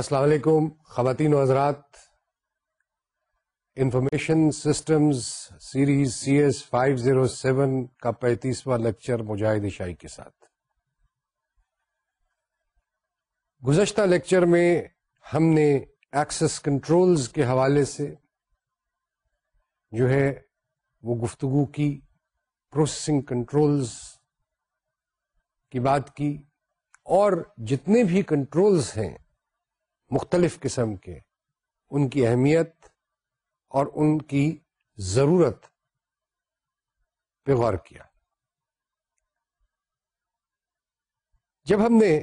السلام علیکم خواتین و حضرات information systems series C S five zero seven کا پینتیسواں لیکچر مجاہد شاہی کے ساتھ گزشتہ لیکچر میں ہم نے ایکسس کنٹرولز کے حوالے سے جو ہے وہ گفتگو کی پروسیسنگ کنٹرولز کی بات کی اور جتنے بھی کنٹرولز ہیں مختلف قسم کے ان کی اہمیت اور ان کی ضرورت پہ غور کیا جب ہم نے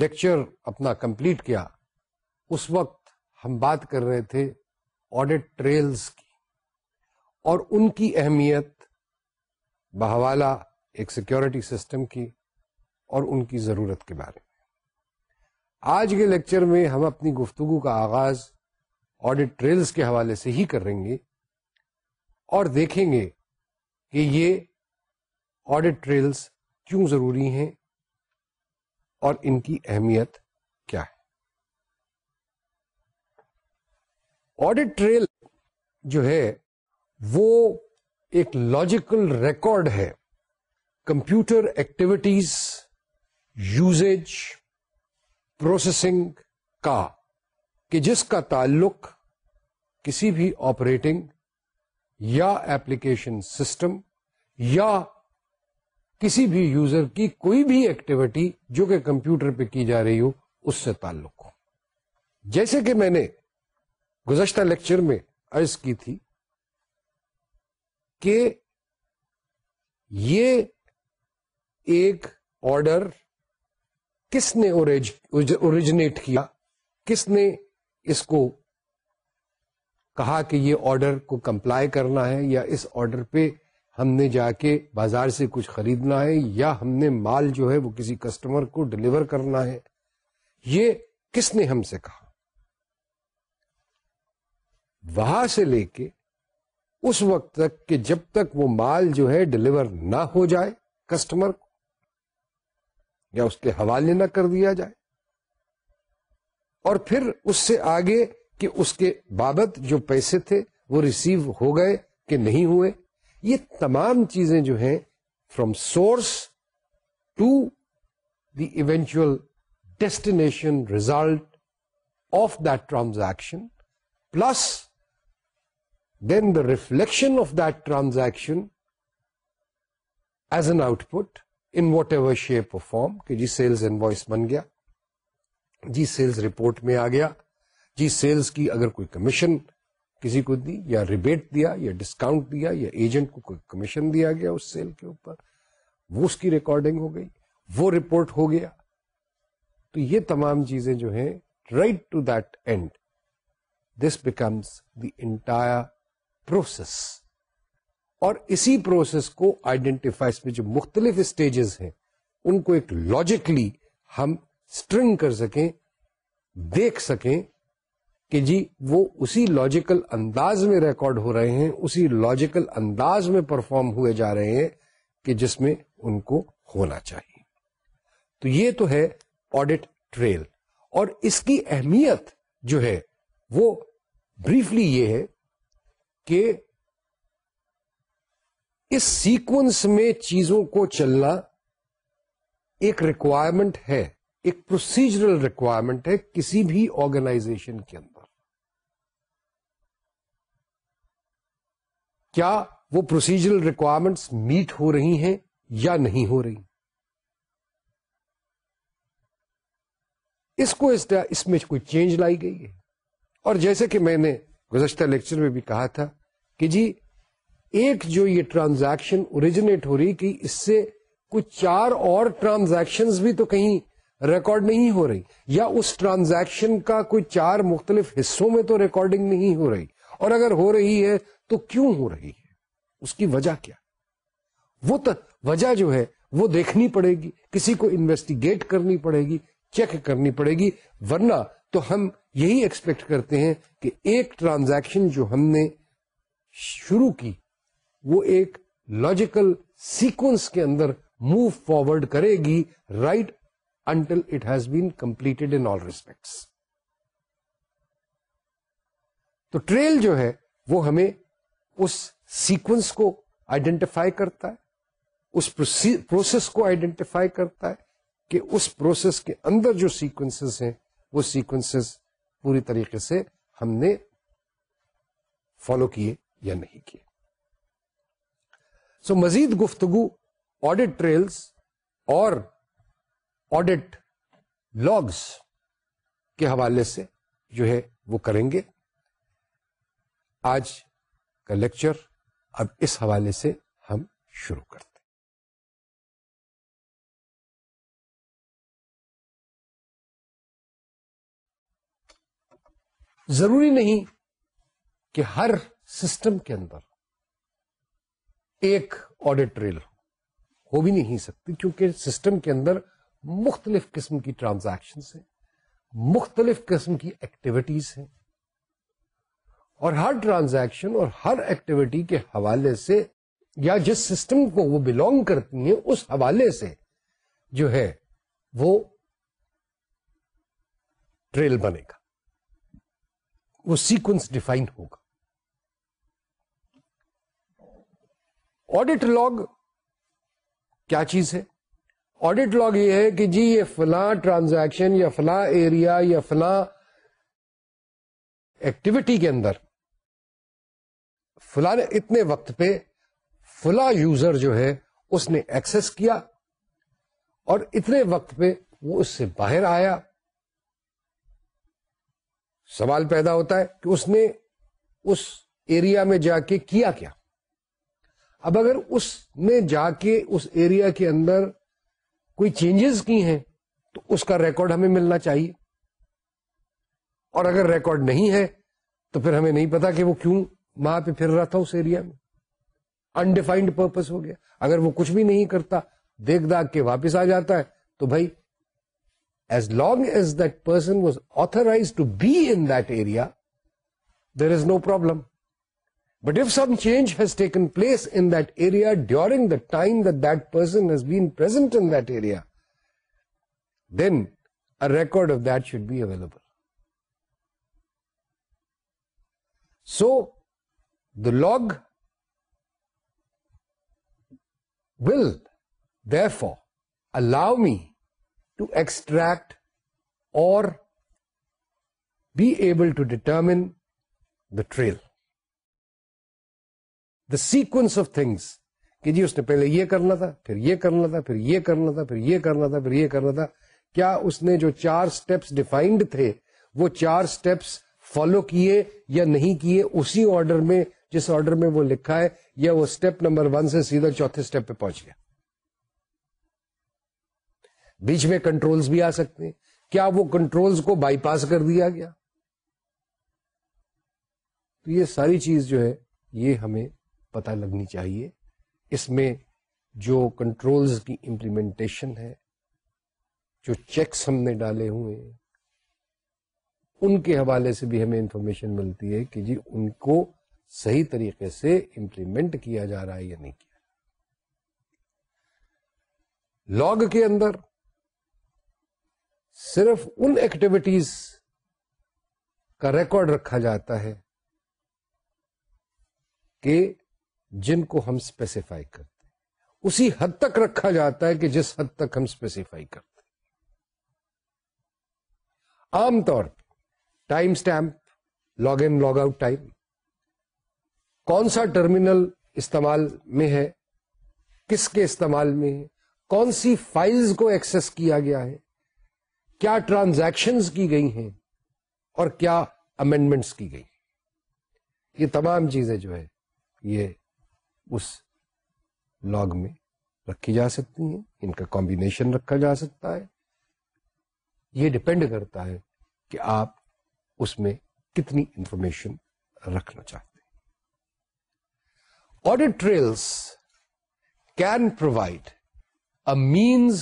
لیکچر اپنا کمپلیٹ کیا اس وقت ہم بات کر رہے تھے آڈٹ ٹریلز کی اور ان کی اہمیت بحوالہ ایک سیکیورٹی سسٹم کی اور ان کی ضرورت کے بارے میں آج کے لیکچر میں ہم اپنی گفتگو کا آغاز آڈیٹ ٹریلز کے حوالے سے ہی کریں گے اور دیکھیں گے کہ یہ آڈیٹ ٹریلز کیوں ضروری ہیں اور ان کی اہمیت کیا ہے آڈیٹ ٹریل جو ہے وہ ایک لاجیکل ریکارڈ ہے کمپیوٹر ایکٹیویٹیز یوزیج پروسیسنگ کا کہ جس کا تعلق کسی بھی آپریٹنگ یا ایپلیکیشن سسٹم یا کسی بھی یوزر کی کوئی بھی ایکٹیویٹی جو کہ کمپیوٹر پہ کی جا رہی ہو اس سے تعلق ہو جیسے کہ میں نے گزشتہ لیکچر میں عرض کی تھی کہ یہ ایک آرڈر کس نے اوریجنیٹ کیا کس نے اس کو کہا کہ یہ آرڈر کو کمپلائی کرنا ہے یا اس آرڈر پہ ہم نے جا کے بازار سے کچھ خریدنا ہے یا ہم نے مال جو ہے وہ کسی کسٹمر کو ڈلیور کرنا ہے یہ کس نے ہم سے کہا وہاں سے لے کے اس وقت تک کہ جب تک وہ مال جو ہے ڈلیور نہ ہو جائے کسٹمر کو یا اس کے حوالے نہ کر دیا جائے اور پھر اس سے آگے کہ اس کے بابت جو پیسے تھے وہ ریسیو ہو گئے کہ نہیں ہوئے یہ تمام چیزیں جو ہیں from source to the eventual destination result of transaction plus then the reflection of that transaction as an output in whatever shape form کہ جی سیلز ان گیا جی سیلز رپورٹ میں آ گیا جی سیلز کی اگر کوئی کمیشن کسی کو دی یا ریبیٹ دیا یا ڈسکاؤنٹ دیا یا ایجنٹ کو کوئی کمیشن دیا گیا اس سیل کے اوپر وہ اس کی ریکارڈنگ ہو گئی وہ رپورٹ ہو گیا تو یہ تمام چیزیں جو ہیں right to that end this becomes the entire process اور اسی پروسیس کو آئیڈینٹیفائی جو مختلف اسٹیجز ہیں ان کو ایک لاجکلی ہم اسٹرنگ کر سکیں دیکھ سکیں کہ جی وہ اسی لاجیکل انداز میں ریکارڈ ہو رہے ہیں اسی لاجیکل انداز میں پرفارم ہوئے جا رہے ہیں کہ جس میں ان کو ہونا چاہیے تو یہ تو ہے آڈٹ ٹریل اور اس کی اہمیت جو ہے وہ بریفلی یہ ہے کہ اس سیکوینس میں چیزوں کو چلنا ایک ریکوائرمنٹ ہے ایک پروسیجرل ریکوائرمنٹ ہے کسی بھی آرگنائزیشن کے اندر کیا وہ پروسیجرل ریکوائرمنٹس میٹ ہو رہی ہیں یا نہیں ہو رہی اس کو اس میں کوئی چینج لائی گئی ہے اور جیسے کہ میں نے گزشتہ لیکچر میں بھی کہا تھا کہ جی ایک جو یہ ٹرانزیکشن اوریجنیٹ ہو رہی کہ اس سے کچھ چار اور ٹرانزیکشن بھی تو کہیں ریکارڈ نہیں ہو رہی یا اس ٹرانزیکشن کا کوئی چار مختلف حصوں میں تو ریکارڈنگ نہیں ہو رہی اور اگر ہو رہی ہے تو کیوں ہو رہی ہے اس کی وجہ کیا وہ وجہ جو ہے وہ دیکھنی پڑے گی کسی کو انویسٹیگیٹ کرنی پڑے گی چیک کرنی پڑے گی ورنہ تو ہم یہی ایکسپیکٹ کرتے ہیں کہ ایک ٹرانزیکشن جو ہم نے شروع کی وہ ایک لاجیکل سیکوینس کے اندر موو فارورڈ کرے گی right until it has been completed in all respects تو ٹریل جو ہے وہ ہمیں اس سیکوینس کو آئیڈینٹیفائی کرتا ہے اس پروسیس کو آئیڈینٹیفائی کرتا ہے کہ اس پروسیس کے اندر جو سیکوینسز ہیں وہ سیکوینسز پوری طریقے سے ہم نے فالو کیے یا نہیں کیے سو مزید گفتگو آڈٹ ٹریلز اور آڈٹ لاگس کے حوالے سے جو ہے وہ کریں گے آج کا لیکچر اب اس حوالے سے ہم شروع کرتے ضروری نہیں کہ ہر سسٹم کے اندر ایک ٹریل ہو بھی نہیں سکتی کیونکہ سسٹم کے اندر مختلف قسم کی ٹرانزیکشن ہیں مختلف قسم کی ایکٹیویٹیز ہیں اور ہر ٹرانزیکشن اور ہر ایکٹیویٹی کے حوالے سے یا جس سسٹم کو وہ بلونگ کرتی ہیں اس حوالے سے جو ہے وہ ٹریل بنے گا وہ سیکوینس ڈیفائن ہوگا آڈٹ لاگ کیا چیز ہے آڈیٹ لاگ یہ ہے کہ جی یہ فلاں ٹرانزیکشن یا فلاں ایریا یا فلاں ایکٹیویٹی کے اندر فلاں اتنے وقت پہ فلاں یوزر جو ہے اس نے ایکسس کیا اور اتنے وقت پہ وہ اس سے باہر آیا سوال پیدا ہوتا ہے کہ اس نے اس ایریا میں جا کے کیا کیا اب اگر اس نے جا کے اس ایریا کے اندر کوئی چینجز کی ہیں تو اس کا ریکارڈ ہمیں ملنا چاہیے اور اگر ریکارڈ نہیں ہے تو پھر ہمیں نہیں پتا کہ وہ کیوں وہاں پہ پھر رہا تھا اس ایریا میں انڈیفائنڈ پرپز ہو گیا اگر وہ کچھ بھی نہیں کرتا دیکھ داخ کے واپس آ جاتا ہے تو بھائی as long as that person was authorized to be in that area there is no problem But if some change has taken place in that area during the time that that person has been present in that area, then a record of that should be available. So the log will therefore allow me to extract or be able to determine the trail. The sequence of things کہ جی اس نے پہلے یہ کرنا تھا پھر یہ کرنا تھا پھر یہ کرنا تھا پھر یہ کرنا تھا پھر یہ کرنا تھا کیا اس نے جو چار اسٹیپس ڈیفائنڈ تھے وہ چار اسٹیپس فالو کیے یا نہیں کیے اسی آرڈر میں جس آرڈر میں وہ لکھا ہے یا وہ اسٹیپ نمبر ون سے سیدھا چوتھے اسٹیپ پہ پہنچ گیا بیچ میں کنٹرولز بھی آ سکتے ہیں کیا وہ کنٹرولز کو بائی پاس کر دیا گیا تو یہ ساری چیز جو ہے یہ ہمیں پتا لگنی چاہیے اس میں جو کنٹرولز کی امپلیمنٹیشن ہے جو چیکس ہم نے ڈالے ہوئے ان کے حوالے سے بھی ہمیں انفارمیشن ملتی ہے کہ جی ان کو صحیح طریقے سے امپلیمنٹ کیا جا رہا ہے یا نہیں کیا لاگ کے اندر صرف ان ایکٹیویٹیز کا ریکارڈ رکھا جاتا ہے کہ جن کو ہم اسپیسیفائی کرتے ہیں اسی حد تک رکھا جاتا ہے کہ جس حد تک ہم اسپیسیفائی کرتے ہیں عام طور time stamp log in log out time کون سا ٹرمینل استعمال میں ہے کس کے استعمال میں ہے کون سی فائلز کو ایکسس کیا گیا ہے کیا ٹرانزیکشن کی گئی ہیں اور کیا امینڈمنٹس کی گئی ہیں یہ تمام چیزیں جو ہے یہ اس لاگ میں رکھی جا سکتی ہیں ان کا کمبینیشن رکھا جا سکتا ہے یہ ڈپینڈ کرتا ہے کہ آپ اس میں کتنی انفارمیشن رکھنا چاہتے ہیں trails can provide a means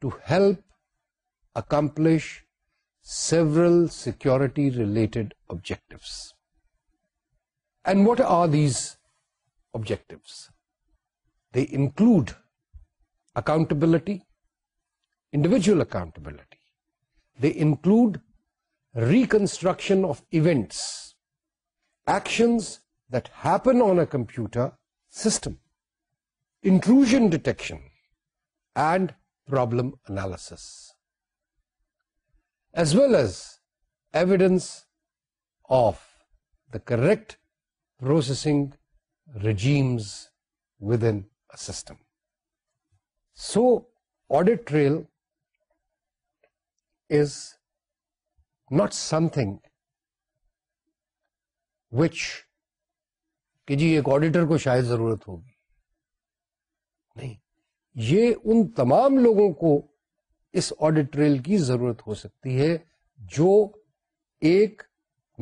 to help accomplish several security related objectives and what are these objectives. They include accountability, individual accountability. They include reconstruction of events, actions that happen on a computer system, intrusion detection, and problem analysis, as well as evidence of the correct processing regimes with a system. System so trail is not something which کہ جی ایک auditor کو شاید ضرورت ہوگی نہیں یہ ان تمام لوگوں کو اس آڈیٹریل کی ضرورت ہو سکتی ہے جو ایک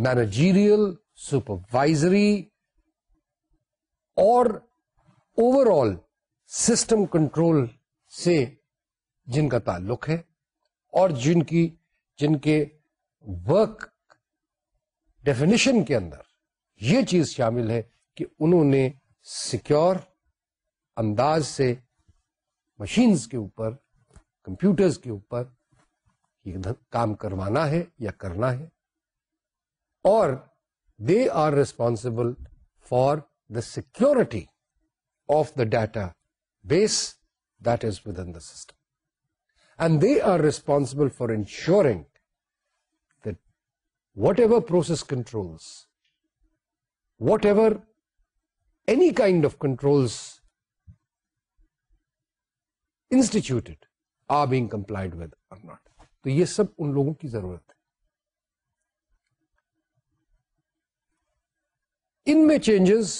مینجیریل سپروائزری اور اوور آل سسٹم کنٹرول سے جن کا تعلق ہے اور جن کی جن کے ورک ڈیفینیشن کے اندر یہ چیز شامل ہے کہ انہوں نے سیکیور انداز سے مشینز کے اوپر کمپیوٹرز کے اوپر کام کروانا ہے یا کرنا ہے اور they are responsible for security of the database this within the system and they are responsible for ensuring the whatever process control whatever any kind of control instituted are being complied with or not تو یہ سب ان لوگوں کی ضرورت ہے ان میں changes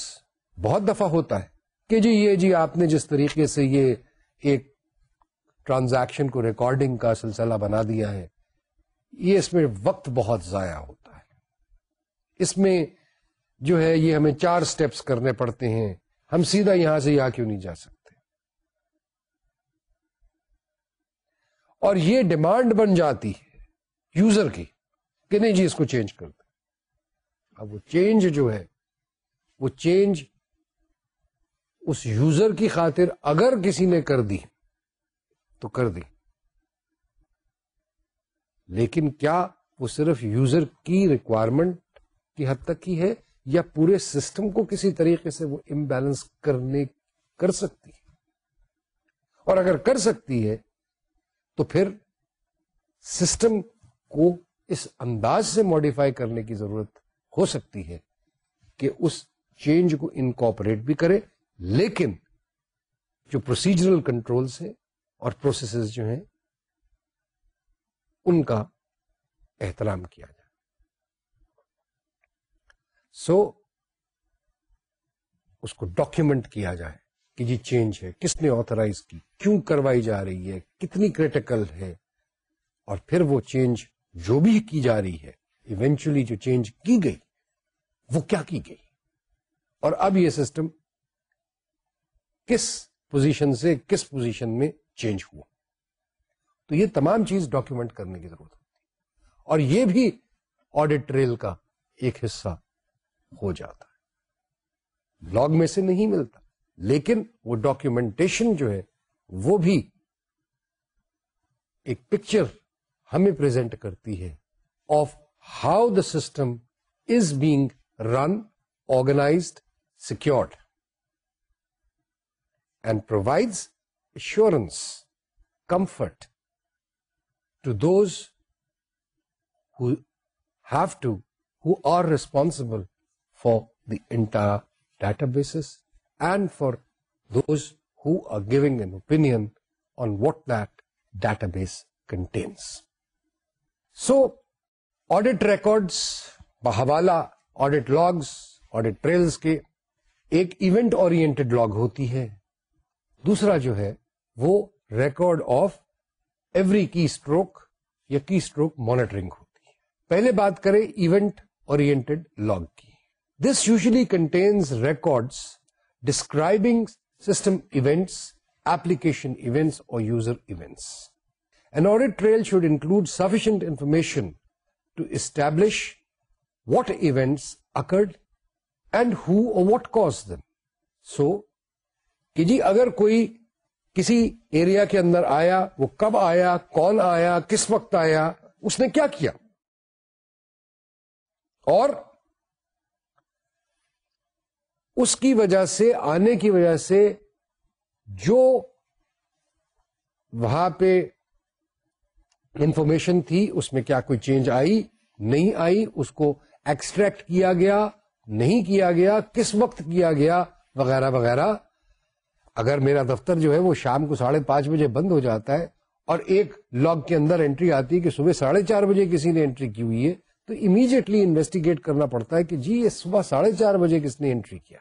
بہت دفعہ ہوتا ہے کہ جی یہ جی آپ نے جس طریقے سے یہ ایک ٹرانزیکشن کو ریکارڈنگ کا سلسلہ بنا دیا ہے یہ اس میں وقت بہت ضائع ہوتا ہے اس میں جو ہے یہ ہمیں چار سٹیپس کرنے پڑتے ہیں ہم سیدھا یہاں سے یہاں کیوں نہیں جا سکتے اور یہ ڈیمانڈ بن جاتی ہے یوزر کی کہ نہیں جی اس کو چینج کر دیں اب وہ چینج جو ہے وہ چینج اس یوزر کی خاطر اگر کسی نے کر دی تو کر دی لیکن کیا وہ صرف یوزر کی ریکوائرمنٹ کی حد تک ہی ہے یا پورے سسٹم کو کسی طریقے سے وہ امبیلنس کرنے کر سکتی ہے اور اگر کر سکتی ہے تو پھر سسٹم کو اس انداز سے ماڈیفائی کرنے کی ضرورت ہو سکتی ہے کہ اس چینج کو انکوپریٹ بھی کرے لیکن جو پروسیجرل کنٹرولس ہیں اور پروسیسز جو ہیں ان کا احترام کیا جائے سو so, اس کو ڈاکیومنٹ کیا جائے کہ یہ چینج ہے کس نے آترائز کیوں کروائی جا رہی ہے کتنی کریٹیکل ہے اور پھر وہ چینج جو بھی کی جا رہی ہے ایونچولی جو چینج کی گئی وہ کیا کی گئی اور اب یہ سسٹم کس پوزیشن سے کس پوزیشن میں چینج ہوا تو یہ تمام چیز ڈاکومینٹ کرنے کی ضرورت ہوتی ہے اور یہ بھی ٹریل کا ایک حصہ ہو جاتا ہے بلاگ میں سے نہیں ملتا لیکن وہ ڈاکومینٹیشن جو ہے وہ بھی ایک پکچر ہمیں پرزینٹ کرتی ہے of how the system is being run organised secured and provides assurance comfort to those have to who are responsible for the entire databases and for those who are giving an opinion on what that database contains so audit records بحوالہ audit logs audit trails کے ایک event log ہوتی ہے دوسرا جو ہے وہ record of every keystroke یا keystroke monitoring ہوتی ہے پہلے بات کریں ایونٹ اورینٹڈ لاگ کی this usually contains records describing system events application events اور user events an audit trail should include sufficient information to establish what events occurred and who or what caused them so کہ جی اگر کوئی کسی area کے اندر آیا وہ کب آیا کون آیا کس وقت آیا اس نے کیا کیا اور اس کی وجہ سے آنے کی وجہ سے جو وہاں پہ انفارمیشن تھی اس میں کیا کوئی چینج آئی نہیں آئی اس کو ایکسٹریکٹ کیا گیا نہیں کیا گیا کس وقت کیا گیا وغیرہ وغیرہ اگر میرا دفتر جو ہے وہ شام کو ساڑھے پانچ بجے بند ہو جاتا ہے اور ایک لاگ کے اندر انٹری آتی ہے کہ صبح ساڑھے چار بجے کسی نے انٹری کی ہوئی ہے تو امیڈیٹلی انویسٹیگیٹ کرنا پڑتا ہے کہ جی یہ صبح ساڑھے چار بجے کس نے انٹری کیا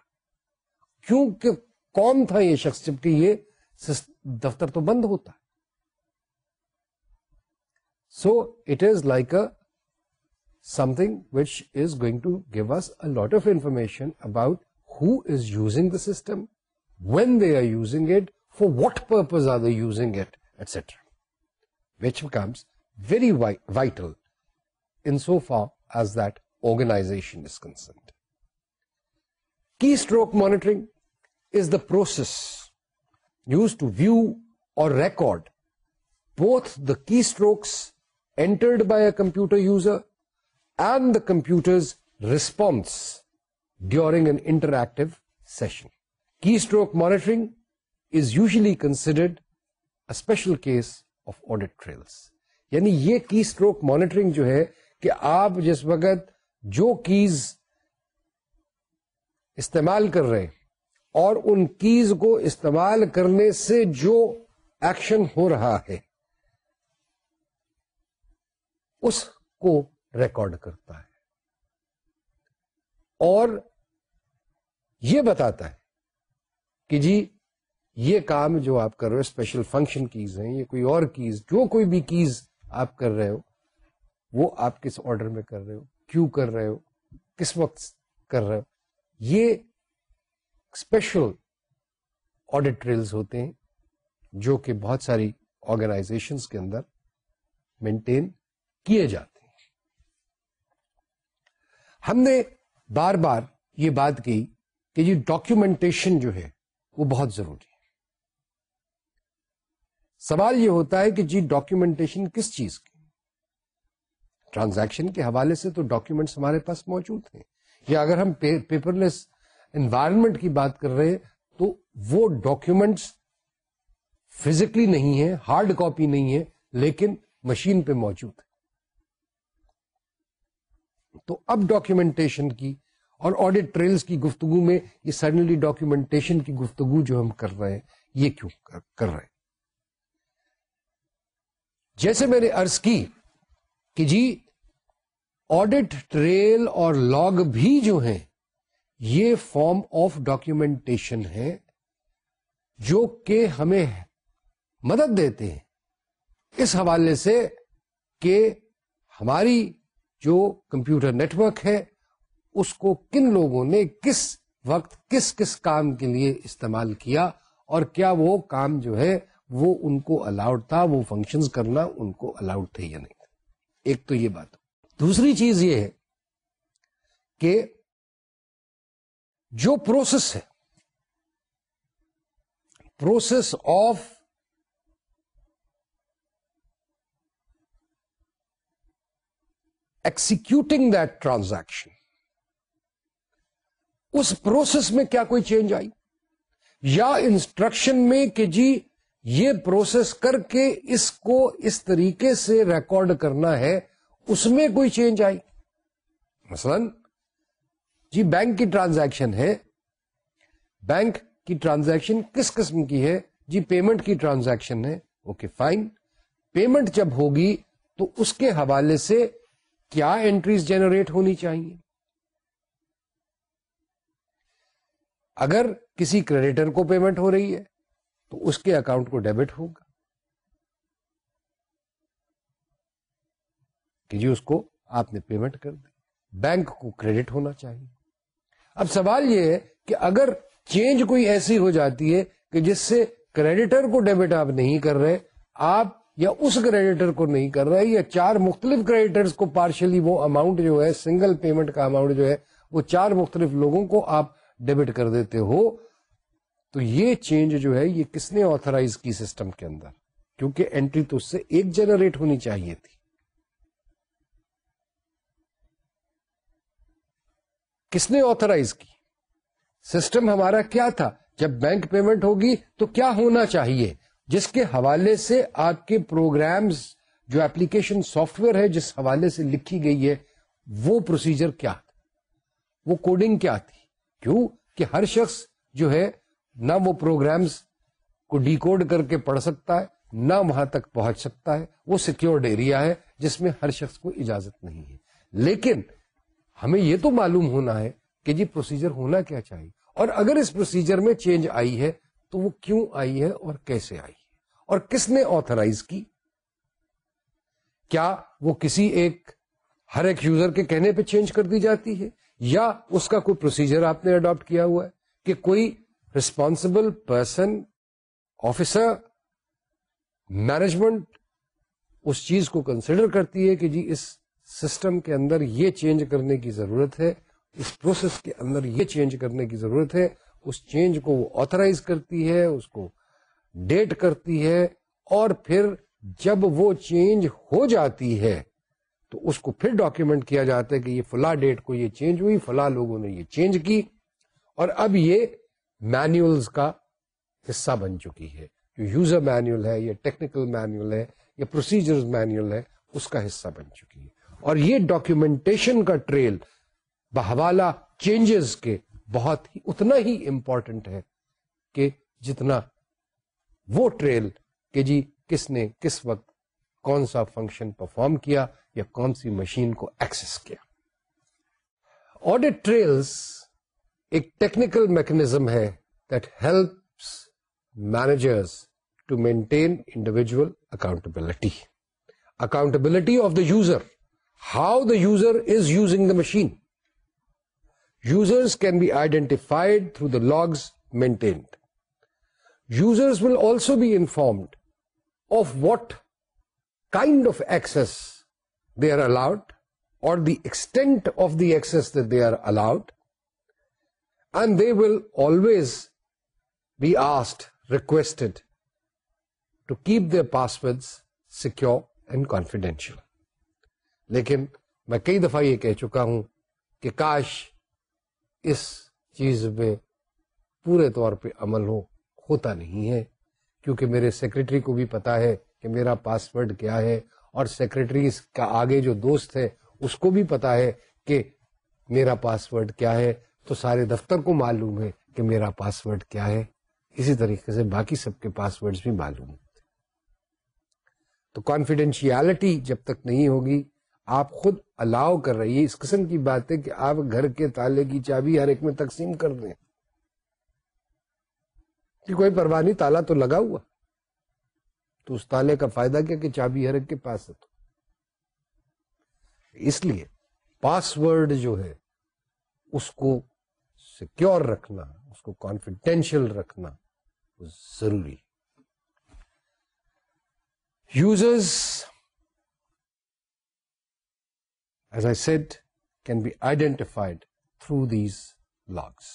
کیونکہ کون تھا یہ شخص جبکہ یہ دفتر تو بند ہوتا ہے so it is like something which is going to give us lot of information about who is using the system when they are using it, for what purpose are they using it, etc. Which becomes very vital insofar as that organization is concerned. Keystroke monitoring is the process used to view or record both the keystrokes entered by a computer user and the computer's response during an interactive session. Keystroke monitoring is usually considered special case of audit trails یعنی یہ کی stroke monitoring جو ہے کہ آپ جس وقت جو کیز استعمال کر رہے اور ان کیز کو استعمال کرنے سے جو ایکشن ہو رہا ہے اس کو ریکارڈ کرتا ہے اور یہ بتاتا ہے کہ جی یہ کام جو آپ کر رہے ہو اسپیشل فنکشن کیز ہیں یہ کوئی اور کیز جو کوئی بھی کیز آپ کر رہے ہو وہ آپ کس آرڈر میں کر رہے ہو کیوں کر رہے ہو کس وقت کر رہے ہو یہ اسپیشل ٹریلز ہوتے ہیں جو کہ بہت ساری آرگنائزیشن کے اندر مینٹین کیے جاتے ہیں ہم نے بار بار یہ بات کی کہ یہ ڈاکومینٹیشن جو ہے وہ بہت ضروری ہے سوال یہ ہوتا ہے کہ جی ڈاکومینٹیشن کس چیز کی ٹرانزیکشن کے حوالے سے تو ڈاکومینٹس ہمارے پاس موجود ہیں یا اگر ہم پیپر لیس انوائرمنٹ کی بات کر رہے ہیں تو وہ ڈاکومینٹس فزیکلی نہیں ہے ہارڈ کاپی نہیں ہے لیکن مشین پہ موجود ہے تو اب ڈاکومینٹیشن کی اور آڈٹ ٹریلز کی گفتگو میں یہ سڈنلی ڈاکیومنٹیشن کی گفتگو جو ہم کر رہے ہیں یہ کیوں کر رہے ہیں جیسے میں نے ارض کی کہ جی آڈٹ ٹریل اور لاگ بھی جو ہیں یہ فارم آف ڈاکیومنٹیشن ہے جو کہ ہمیں مدد دیتے ہیں اس حوالے سے کہ ہماری جو کمپیوٹر نیٹورک ہے اس کو کن لوگوں نے کس وقت کس کس کام کے لیے استعمال کیا اور کیا وہ کام جو ہے وہ ان کو الاؤڈ تھا وہ فنکشنز کرنا ان کو الاؤڈ تھے یا نہیں ایک تو یہ بات دوسری چیز یہ ہے کہ جو پروسیس ہے process of executing that transaction us process میں کیا کوئی چینج آئی یا انسٹرکشن میں کہ جی یہ پروسیس کر کے اس کو اس طریقے سے ریکارڈ کرنا ہے اس میں کوئی چینج آئی مثلا جی بینک کی ٹرانزیکشن ہے بینک کی ٹرانزیکشن کس قسم کی ہے جی پیمنٹ کی ٹرانزیکشن ہے اوکے فائن پیمنٹ جب ہوگی تو اس کے حوالے سے کیا انٹریز جنریٹ ہونی چاہیے اگر کسی کریڈیٹر کو پیمنٹ ہو رہی ہے تو اس کے اکاؤنٹ کو ڈیبٹ ہوگا کہ جی اس کو آپ نے پیمنٹ کر دی بینک کو کریڈٹ ہونا چاہیے اب سوال یہ ہے کہ اگر چینج کوئی ایسی ہو جاتی ہے کہ جس سے کریڈیٹر کو ڈیبٹ آپ نہیں کر رہے آپ یا اس کریڈیٹر کو نہیں کر رہے یا چار مختلف کریڈیٹر کو پارشلی وہ اماؤنٹ جو ہے سنگل پیمنٹ کا اماؤنٹ جو ہے وہ چار مختلف لوگوں کو آپ ڈیبٹ کر دیتے ہو تو یہ چینج جو ہے یہ کس نے آترائز کی سسٹم کے اندر کیونکہ اینٹری تو اس سے ایک جنریٹ ہونی چاہیے تھی کس نے آترائز کی سسٹم ہمارا کیا تھا جب بینک پیمنٹ ہوگی تو کیا ہونا چاہیے جس کے حوالے سے آپ کے پروگرامز جو ایپلیکیشن سافٹ ویئر ہے جس حوالے سے لکھی گئی ہے وہ پروسیجر کیا وہ کوڈنگ کیا تھی کیوں کہ ہر شخص جو ہے نہ وہ پروگرامز کو ڈیکوڈ کر کے پڑھ سکتا ہے نہ وہاں تک پہنچ سکتا ہے وہ سیکیورڈ ایریا ہے جس میں ہر شخص کو اجازت نہیں ہے لیکن ہمیں یہ تو معلوم ہونا ہے کہ جی پروسیجر ہونا کیا چاہیے اور اگر اس پروسیجر میں چینج آئی ہے تو وہ کیوں آئی ہے اور کیسے آئی ہے اور کس نے آترائز کی کیا وہ کسی ایک ہر ایک یوزر کے کہنے پہ چینج کر دی جاتی ہے یا اس کا کوئی پروسیجر آپ نے اڈاپٹ کیا ہوا ہے کہ کوئی ریسپانسبل پرسن آفیسر مینجمنٹ اس چیز کو کنسیڈر کرتی ہے کہ جی اس سسٹم کے اندر یہ چینج کرنے کی ضرورت ہے اس پروسیس کے اندر یہ چینج کرنے کی ضرورت ہے اس چینج کو وہ آترائز کرتی ہے اس کو ڈیٹ کرتی ہے اور پھر جب وہ چینج ہو جاتی ہے تو اس کو پھر ڈاکیومنٹ کیا جاتا ہے کہ یہ فلا ڈیٹ کو یہ چینج ہوئی فلاں لوگوں نے یہ چینج کی اور اب یہ مینوئلز کا حصہ بن چکی ہے جو یوزر مینوئل ہے یا ٹیکنیکل مینوئل ہے یا پروسیجر مینوئل ہے اس کا حصہ بن چکی ہے اور یہ ڈاکیومینٹیشن کا ٹریل بحوالہ چینجز کے بہت ہی اتنا ہی امپورٹنٹ ہے کہ جتنا وہ ٹریل کہ جی کس نے کس وقت کون سا فنکشن پرفارم کیا یا کون سی مشین کو ایکسس کیا ٹریلز ایک ٹیکنیکل میکنیزم ہے that helps managers to maintain individual accountability accountability of the user how the user is using the machine users can be identified through the logs maintained users will also be informed of what kind of access the extent of the that they are allowed and they will always be asked requested to keep their passwords secure and confidential. لیکن میں کئی دفعہ یہ کہہ چکا ہوں کہ کاش اس چیز میں پورے طور پہ عمل ہو ہوتا نہیں ہے کیونکہ میرے سیکرٹری کو بھی پتا ہے کہ میرا پاسورڈ کیا ہے اور سیکرٹریز کا آگے جو دوست ہے اس کو بھی پتا ہے کہ میرا پاس کیا ہے تو سارے دفتر کو معلوم ہے کہ میرا پاس کیا ہے اسی طریقے سے باقی سب کے پاس بھی معلوم تو کانفیڈینشیلٹی جب تک نہیں ہوگی آپ خود الاؤ کر رہی ہے اس قسم کی بات ہے کہ آپ گھر کے تالے کی چابی ہر ایک میں تقسیم کر دیں کہ کوئی پرواہ نہیں تالا تو لگا ہوا تو اس تالے کا فائدہ کیا کہ چابی ہر ایک کے پاس ہے تو اس لیے پاسورڈ جو ہے اس کو سیکیور رکھنا اس کو کانفیڈینشیل رکھنا ضروری users as I said can be identified through these logs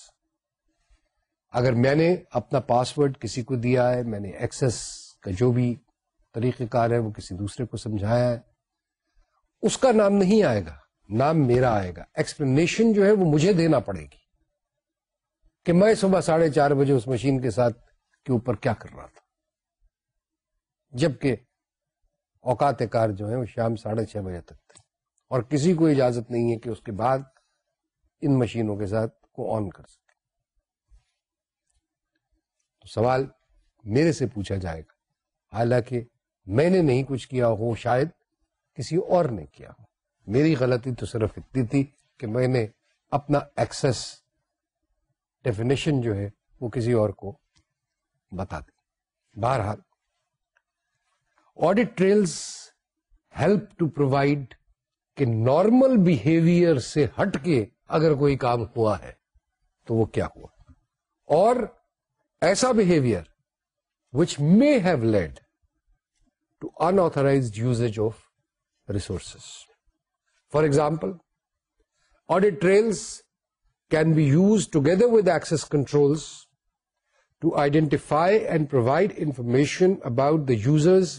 اگر میں نے اپنا پاسورڈ کسی کو دیا ہے میں نے ایکسس کا جو بھی طریقہ کار ہے وہ کسی دوسرے کو سمجھایا ہے اس کا نام نہیں آئے گا نام میرا آئے گا ایکسپلینیشن جو ہے وہ مجھے دینا پڑے گی کہ میں صبح ساڑھے چار بجے اس مشین کے ساتھ کے اوپر کیا کر رہا تھا جبکہ اوقات کار جو ہیں وہ شام ساڑھے چھ بجے تک تھے اور کسی کو اجازت نہیں ہے کہ اس کے بعد ان مشینوں کے ساتھ کو آن کر سکے تو سوال میرے سے پوچھا جائے گا حالانکہ میں نے نہیں کچھ کیا ہو شاید کسی اور نے کیا ہو میری غلطی تو صرف اتنی تھی کہ میں نے اپنا ایکسس ڈیفینیشن جو ہے وہ کسی اور کو بتا دی بہرحال audit trails help to provide کہ نارمل بہیویئر سے ہٹ کے اگر کوئی کام ہوا ہے تو وہ کیا ہوا اور ایسا behaviour may may have led to usage of of For for example trails can be use together with access controls to identify and provide information about the users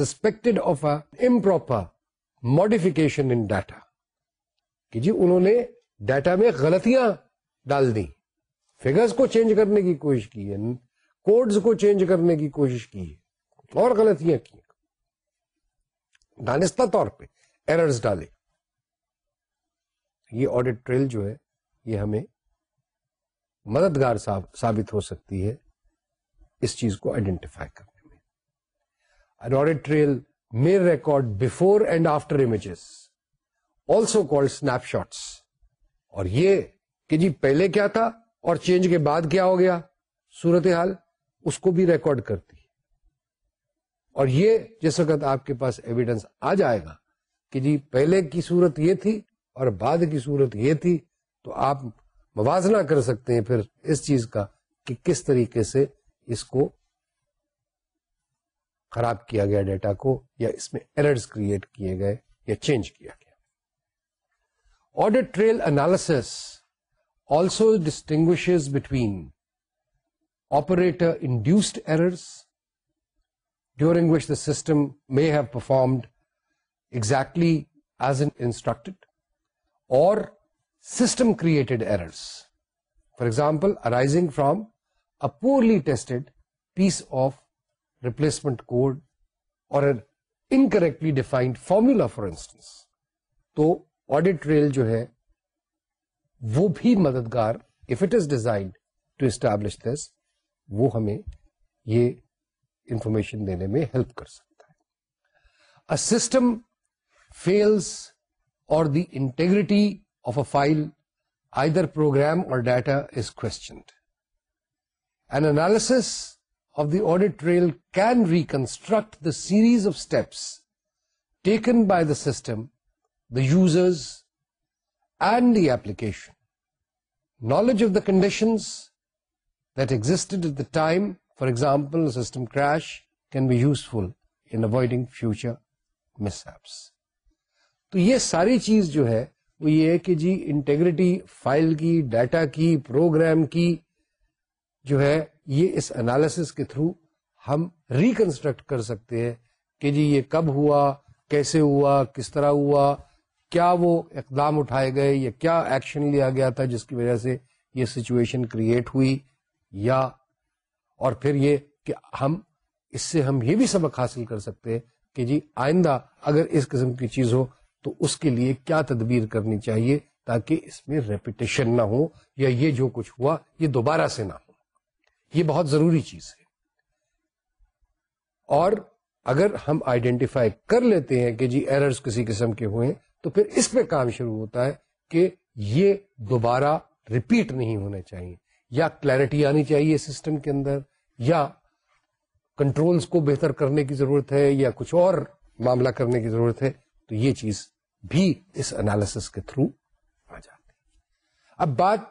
suspected of a improper modification in data کہ جی انہوں نے data میں غلطیاں ڈال دی figure کو change کرنے کی کوشش کی کوڈز کو چینج کرنے کی کوشش کی ہے اور غلطیاں کی دانستہ طور پہ ایررز ڈالے یہ آڈیٹ ٹریل جو ہے یہ ہمیں مددگار ثابت ہو سکتی ہے اس چیز کو آئیڈینٹیفائی کرنے میں trail may record before and after images also call snapshots اور یہ کہ جی پہلے کیا تھا اور چینج کے بعد کیا ہو گیا صورتحال اس کو بھی ریکارڈ کرتی ہے اور یہ جس وقت آپ کے پاس ایویڈنس آ جائے گا کہ جی پہلے کی صورت یہ تھی اور بعد کی صورت یہ تھی تو آپ موازنہ کر سکتے ہیں پھر اس چیز کا کہ کس طریقے سے اس کو خراب کیا گیا ڈیٹا کو یا اس میں ایررز کریٹ کیے گئے یا چینج کیا گیا audit trail analysis also distinguishes between operator induced errors during which the system may have performed exactly as an instructed or system created errors for example arising from a poorly tested piece of replacement code or incorrectly defined formula for instance تو audit trail جو ہے وہ بھی مددگار if it is designed to establish this وہ ہمیں یہ information دینے میں ہیلپ کر سکتا ہے system fails or the integrity of a file either program or data is questioned کوالس of the auditor can reconstruct the series of steps taken by the system the users and the application knowledge of the conditions دسٹ time for example system crash can be useful انڈنگ future mishaps تو یہ ساری چیز جو ہے وہ یہ کہ جی انٹیگریٹی فائل کی ڈیٹا کی پروگرام کی جو ہے یہ اس انالس کے تھرو ہم ریکنسٹرکٹ کر سکتے ہیں کہ جی یہ کب ہوا کیسے ہوا کس طرح ہوا کیا وہ اقدام اٹھائے گئے یا کیا ایکشن لیا گیا تھا جس کی وجہ سے یہ سچویشن کریٹ ہوئی یا اور پھر یہ کہ ہم اس سے ہم یہ بھی سبق حاصل کر سکتے ہیں کہ جی آئندہ اگر اس قسم کی چیز ہو تو اس کے لیے کیا تدبیر کرنی چاہیے تاکہ اس میں ریپیٹیشن نہ ہو یا یہ جو کچھ ہوا یہ دوبارہ سے نہ ہو یہ بہت ضروری چیز ہے اور اگر ہم آئیڈینٹیفائی کر لیتے ہیں کہ جی ایررز کسی قسم کے ہوئے تو پھر اس پہ کام شروع ہوتا ہے کہ یہ دوبارہ ریپیٹ نہیں ہونے چاہیے یا کلیرٹی آنی چاہیے سسٹم کے اندر یا کنٹرولز کو بہتر کرنے کی ضرورت ہے یا کچھ اور معاملہ کرنے کی ضرورت ہے تو یہ چیز بھی اس انالیس کے تھرو آ جاتی اب بات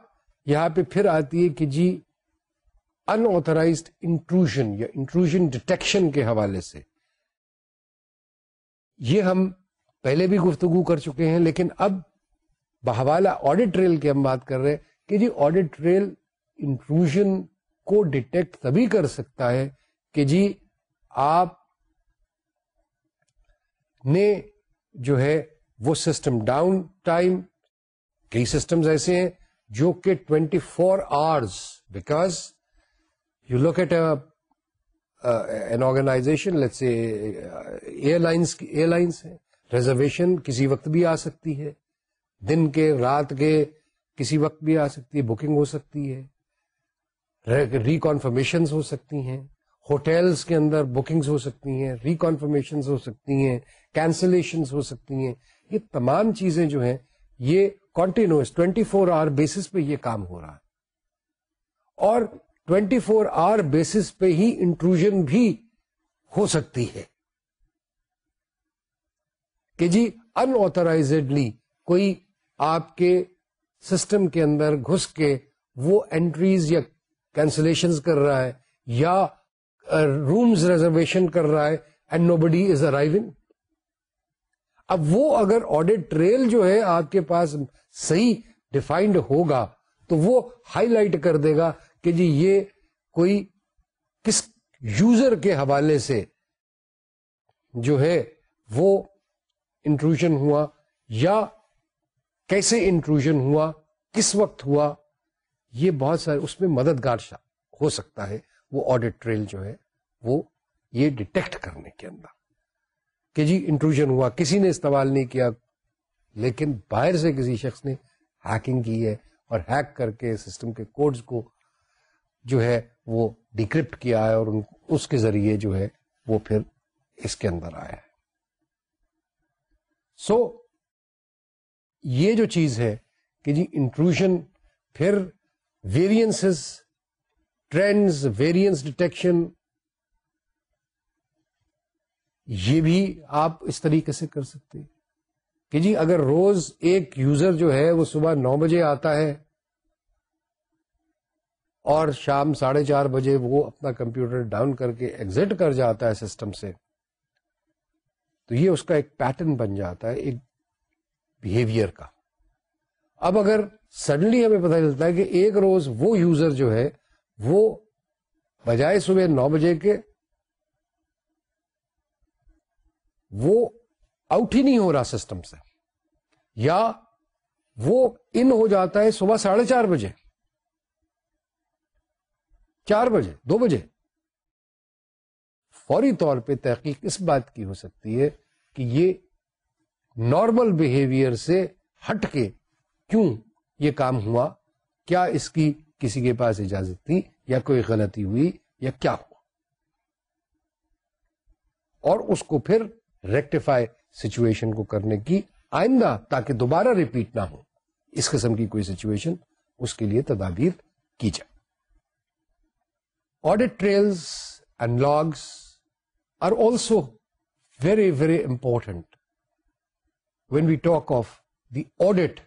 یہاں پہ پھر آتی ہے کہ جی انترائز انٹروژن یا انٹروژن ڈٹیکشن کے حوالے سے یہ ہم پہلے بھی گفتگو کر چکے ہیں لیکن اب بہوالا ریل کی ہم بات کر رہے ہیں کہ جی ریل کو ڈیٹیکٹ تبھی کر سکتا ہے کہ جی آپ نے جو ہے وہ سسٹم ڈاؤن ٹائم کئی سسٹمز ایسے ہیں جو کہ twenty four hours because you look at اےزیشن airlines reservation کسی وقت بھی آ سکتی ہے دن کے رات کے کسی وقت بھی آ سکتی ہے بکنگ ہو سکتی ہے ریکنفرمیشن ہو سکتی ہیں ہوٹلس کے اندر بکنگز ہو سکتی ہیں ریکانفرمیشن ہو سکتی ہیں کینسلیشن ہو سکتی ہیں یہ تمام چیزیں جو ہیں یہ کنٹینیوس 24 فور آور بیسس پہ یہ کام ہو رہا ہے اور 24 فور آور بیسس پہ ہی انکلوژن بھی ہو سکتی ہے کہ جی انترائزلی کوئی آپ کے سسٹم کے اندر گھس کے وہ انٹریز یا کینسلیشن کر رہا ہے یا رومز ریزرویشن کر رہا ہے and nobody is arriving اب وہ اگر آڈیٹ ٹریل جو ہے آپ کے پاس صحیح ڈیفائنڈ ہوگا تو وہ ہائی لائٹ کر دے گا کہ جی یہ کوئی کس یوزر کے حوالے سے جو ہے وہ انٹروژن ہوا یا کیسے انٹروژن ہوا کس وقت ہوا یہ بہت سارے اس میں مددگار ہو سکتا ہے وہ آڈیٹ ٹریل جو ہے وہ یہ ڈیٹیکٹ کرنے کے اندر کہ جی انٹروژن ہوا کسی نے استعمال نہیں کیا لیکن باہر سے کسی شخص نے ہیکنگ کی ہے اور ہیک کر کے سسٹم کے کوڈز کو جو ہے وہ ڈیکرپٹ کیا ہے اور اس کے ذریعے جو ہے وہ پھر اس کے اندر آیا ہے سو so, یہ جو چیز ہے کہ جی انٹروژن پھر ویریئنسز ٹرینڈز ویریئنس ڈیٹیکشن یہ بھی آپ اس طریقے سے کر سکتے کہ جی اگر روز ایک یوزر جو ہے وہ صبح نو بجے آتا ہے اور شام ساڑھے چار بجے وہ اپنا کمپیوٹر ڈاؤن کر کے ایگزٹ کر جاتا ہے سسٹم سے تو یہ اس کا ایک پیٹرن بن جاتا ہے ایک بہیویئر کا اب اگر سڈنلی ہمیں پتا چلتا ہے کہ ایک روز وہ یوزر جو ہے وہ بجائے صبح نو بجے کے وہ آؤٹ ہی نہیں ہو رہا سسٹم سے یا وہ ان ہو جاتا ہے صبح ساڑھے چار بجے چار بجے دو بجے فوری طور پہ تحقیق اس بات کی ہو سکتی ہے کہ یہ نارمل بہیویئر سے ہٹ کے کیوں یہ کام ہوا کیا اس کی کسی کے پاس اجازت تھی یا کوئی غلطی ہوئی یا کیا ہوا اور اس کو پھر ریکٹیفائی سچویشن کو کرنے کی آئندہ تاکہ دوبارہ ریپیٹ نہ ہو اس قسم کی کوئی سچویشن اس کے لیے تدابیر کی جائے audit trails and logs are also very very important when we talk of the audit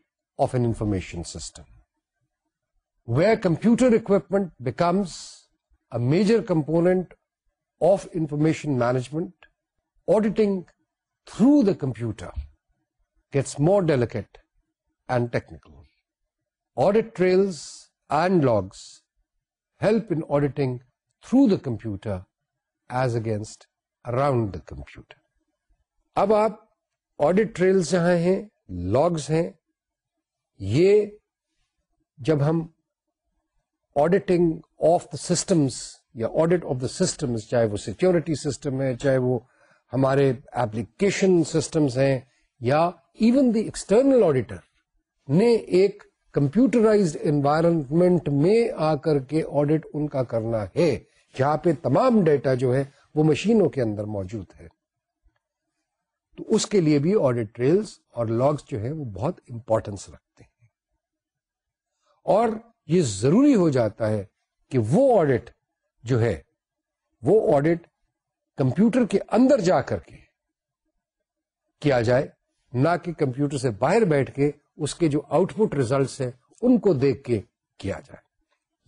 information system و computer equipment becomes a major component of information management auditing through the computer it's more delicate and technical audit trails and logs help in auditing through the computer as against around the computer اب آپ audit trails جہاں ہیں logs ہیں یہ جب ہم auditing of the systems یا audit of the systems چاہے وہ سیکورٹی سسٹم ہے چاہے وہ ہمارے ایپلیکیشن سسٹمس ہیں یا ایون دی ایکسٹرنل آڈیٹر نے ایک کمپیوٹرائزڈ انوائرمنٹ میں آ کر کے آڈیٹ ان کا کرنا ہے جہاں پہ تمام ڈیٹا جو ہے وہ مشینوں کے اندر موجود ہے تو اس کے لیے بھی آڈیٹ ٹریلز اور لاگز جو ہے وہ بہت امپورٹنس رکھتے ہیں اور یہ ضروری ہو جاتا ہے کہ وہ آڈٹ جو ہے وہ آڈٹ کمپیوٹر کے اندر جا کر کے کیا جائے نہ کہ کمپیوٹر سے باہر بیٹھ کے اس کے جو آؤٹ پٹ ریزلٹس ہیں ان کو دیکھ کے کیا جائے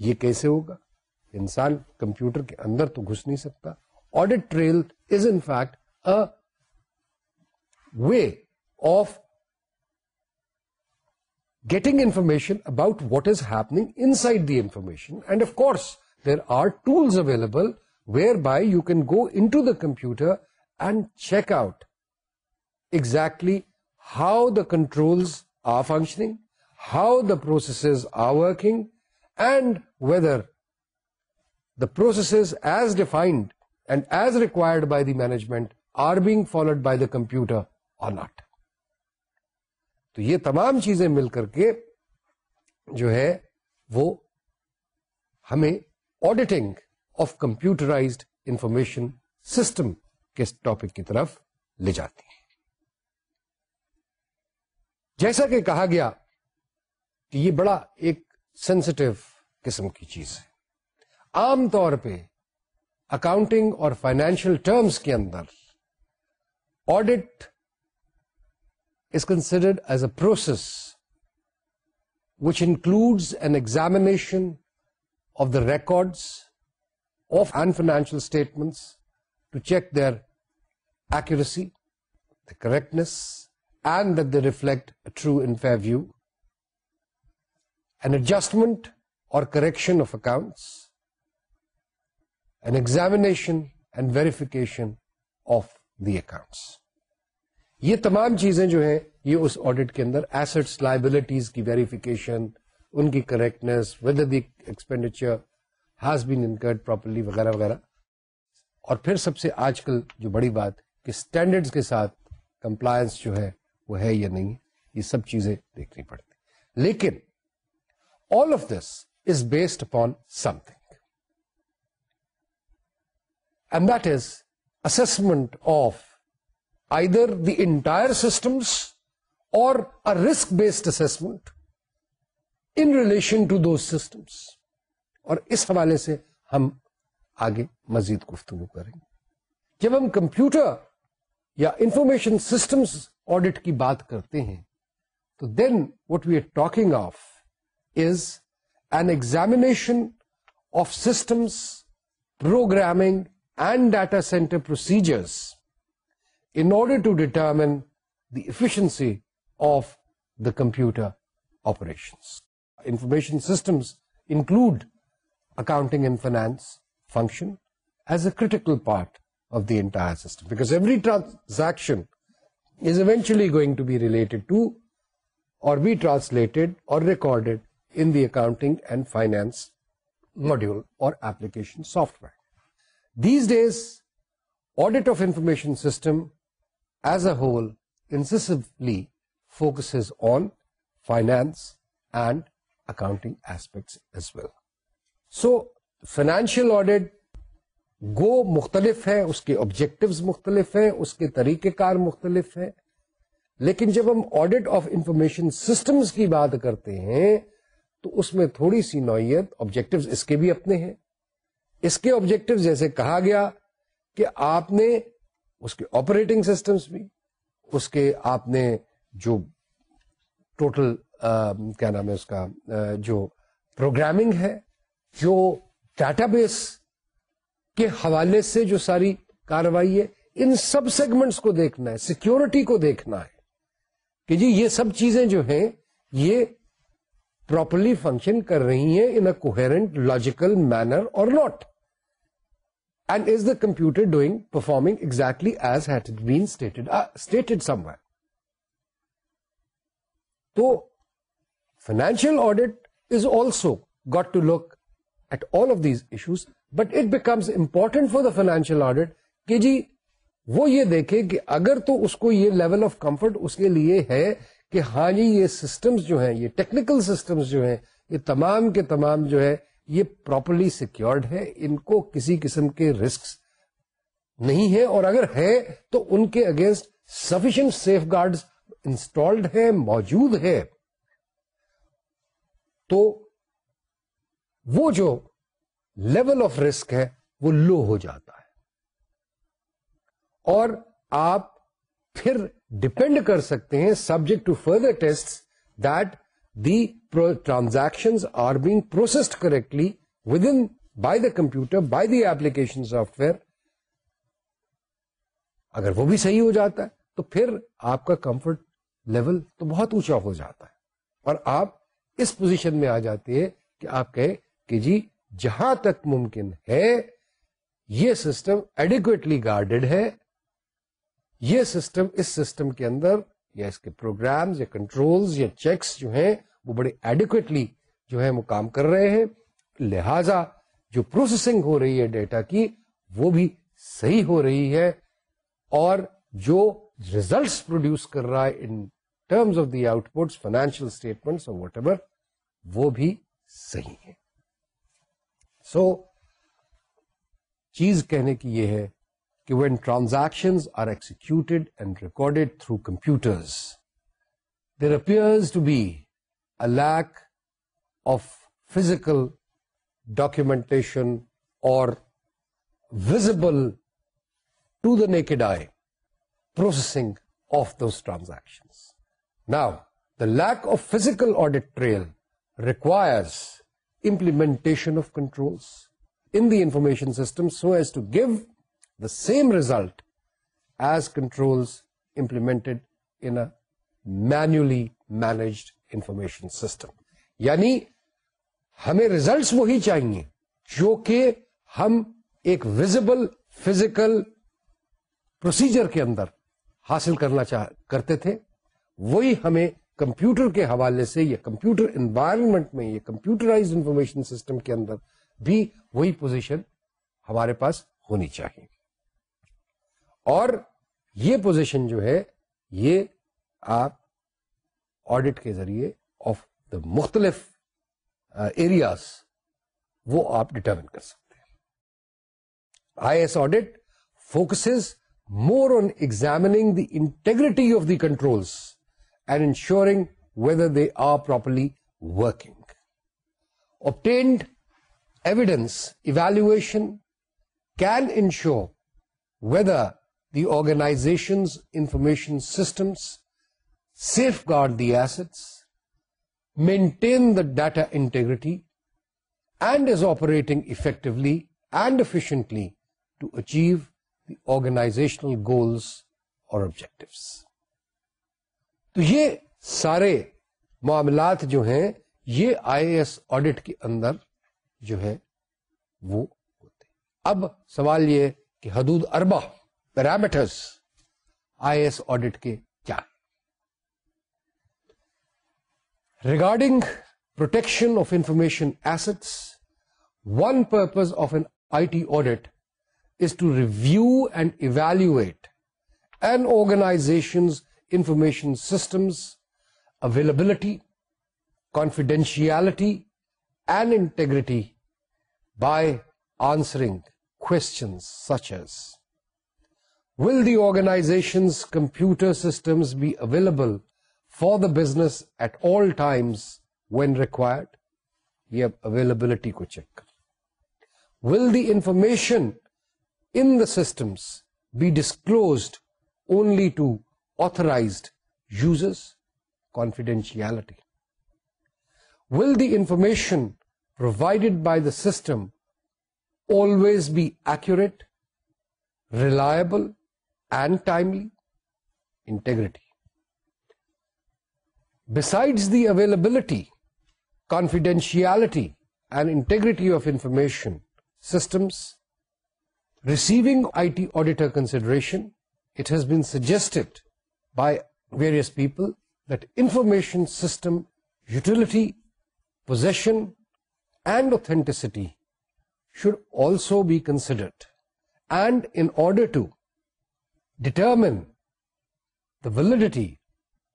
یہ کیسے ہوگا انسان کمپیوٹر کے اندر تو گھس نہیں سکتا audit trail is an exact way of getting information about what is happening inside the information. And of course, there are tools available whereby you can go into the computer and check out exactly how the controls are functioning, how the processes are working, and whether the processes as defined and as required by the management are being followed by the computer or not. تو یہ تمام چیزیں مل کر کے جو ہے وہ ہمیں auditing of computerised information system کے ٹاپک کی طرف لے جاتی ہیں جیسا کہ کہا گیا کہ یہ بڑا ایک سینسٹو قسم کی چیز ہے عام طور پہ اکاؤنٹنگ اور فائنینشیل ٹرمز کے اندر audit is considered as a process which includes an examination of the records of and financial statements to check their accuracy, the correctness, and that they reflect a true and fair view, an adjustment or correction of accounts, an examination and verification of the accounts. یہ تمام چیزیں جو ہیں یہ اس audit کے اندر assets liabilities کی ویریفیکیشن ان کی correctness the expenditure has been incurred properly وغیرہ وغیرہ اور پھر سب سے آج کل جو بڑی بات کہ اسٹینڈرڈ کے ساتھ کمپلائنس جو ہے وہ ہے یا نہیں یہ سب چیزیں دیکھنی پڑتی لیکن all of this is based upon some is assessment of either the entire systems or a risk-based assessment in relation to those systems. اور اس حوالے سے ہم آگے مزید گفتگو کریں گے جب ہم کمپیوٹر یا انفارمیشن سسٹمس آڈٹ کی بات کرتے ہیں تو then what we are talking of is an examination of systems programming and data centre procedures in order to determine the efficiency of the computer operations. Information systems include accounting and finance function as a critical part of the entire system, because every transaction is eventually going to be related to or be translated or recorded in the accounting and finance module or application software. These days, audit of information system as a whole finance and on aspects and accounting so financial audit گو مختلف ہے اس کے objectives مختلف ہیں اس کے طریقہ کار مختلف ہیں لیکن جب ہم آڈٹ آف انفارمیشن سسٹمز کی بات کرتے ہیں تو اس میں تھوڑی سی نوعیت آبجیکٹوز اس کے بھی اپنے ہیں اس کے آبجیکٹو جیسے کہا گیا کہ آپ نے اس کے آپریٹنگ سسٹمس بھی اس کے آپ نے جو ٹوٹل کیا نام ہے اس کا جو پروگرامنگ ہے جو ڈیٹا بیس کے حوالے سے جو ساری کاروائی ہے ان سب سیگمنٹس کو دیکھنا ہے سیکورٹی کو دیکھنا ہے کہ جی یہ سب چیزیں جو ہیں یہ پراپرلی فنکشن کر رہی ہیں in a coherent logical manner or not computer performing exactly بیٹی تو financial audit is also got to look at all of these issues but it becomes important for the financial audit کہ جی وہ یہ دیکھے کہ اگر تو اس کو یہ لیول آف کمفرٹ اس کے لیے ہے کہ ہاں جی یہ سسٹمس جو ہے یہ ٹیکنیکل سسٹمس جو ہیں یہ تمام کے تمام جو ہے یہ پراپرلی سیکورڈ ہے ان کو کسی قسم کے رسک نہیں ہے اور اگر ہے تو ان کے against sufficient safeguard installed ہیں موجود ہے تو وہ جو لیول آف رسک ہے وہ لو ہو جاتا ہے اور آپ پھر ڈپینڈ کر سکتے ہیں subject to further test that the transaction are being processed correctly within by the computer by the application software اگر وہ بھی صحیح ہو جاتا ہے تو پھر آپ کا کمفرٹ لیول تو بہت اونچا ہو جاتا ہے اور آپ اس پوزیشن میں آ جاتے ہیں کہ آپ کہیں کہ جی جہاں تک ممکن ہے یہ سسٹم ایڈیکویٹلی گارڈیڈ ہے یہ سسٹم اس سسٹم کے اندر یا اس کے پروگرامز یا کنٹرولز یا چیکس جو ہیں وہ بڑے ایڈیکویٹلی جو ہے وہ کام کر رہے ہیں لہذا جو پروسیسنگ ہو رہی ہے ڈیٹا کی وہ بھی صحیح ہو رہی ہے اور جو ریزلٹس پروڈیوس کر رہا ہے in terms of the outputs financial statements whatever وہ بھی صحیح ہے سو so, چیز کہنے کی یہ ہے when transactions are executed and recorded through computers, there appears to be a lack of physical documentation or visible to the naked eye processing of those transactions. Now, the lack of physical audit trail requires implementation of controls in the information system so as to give same result as controls implemented in manually managed information system یعنی ہمیں results وہی چاہیے جو کہ ہم ایک visible physical procedure کے اندر حاصل کرنا چاہ کرتے تھے وہی ہمیں کمپیوٹر کے حوالے سے یا کمپیوٹر انوائرمنٹ میں یا کمپیوٹرائز انفارمیشن سسٹم کے اندر بھی وہی پوزیشن ہمارے پاس ہونی چاہیے اور یہ پوزیشن جو ہے یہ آپ آڈٹ کے ذریعے آف دا مختلف ایریاز وہ آپ ڈٹرمن کر سکتے ہیں I S audit focuses more on examining the integrity of the controls and ensuring whether they are properly working obtained evidence evaluation can ensure whether the organization information systems safeguard the assets maintain the data integrity and is operating effectively and efficiently to achieve the organizational goals or objectives تو یہ سارے معاملات جو ہیں یہ I S audit کے اندر جو ہے وہ ہوتے اب سوال یہ کہ حدود اربا پیرامیٹرس آئی ایس آڈیٹ کے کیا regarding protection of information assets one purpose of an I T audit is to review and evaluate an organization information systems availability confidentiality and integrity by answering question such as Will the organization's computer systems be available for the business at all times when required? Ye ab availability ko check kar. Will the information in the systems be disclosed only to authorized users? Confidentiality. Will the information provided by the system always be accurate, reliable, and timely integrity. Besides the availability, confidentiality, and integrity of information systems receiving IT auditor consideration, it has been suggested by various people that information system utility, possession, and authenticity should also be considered. And in order to determine the validity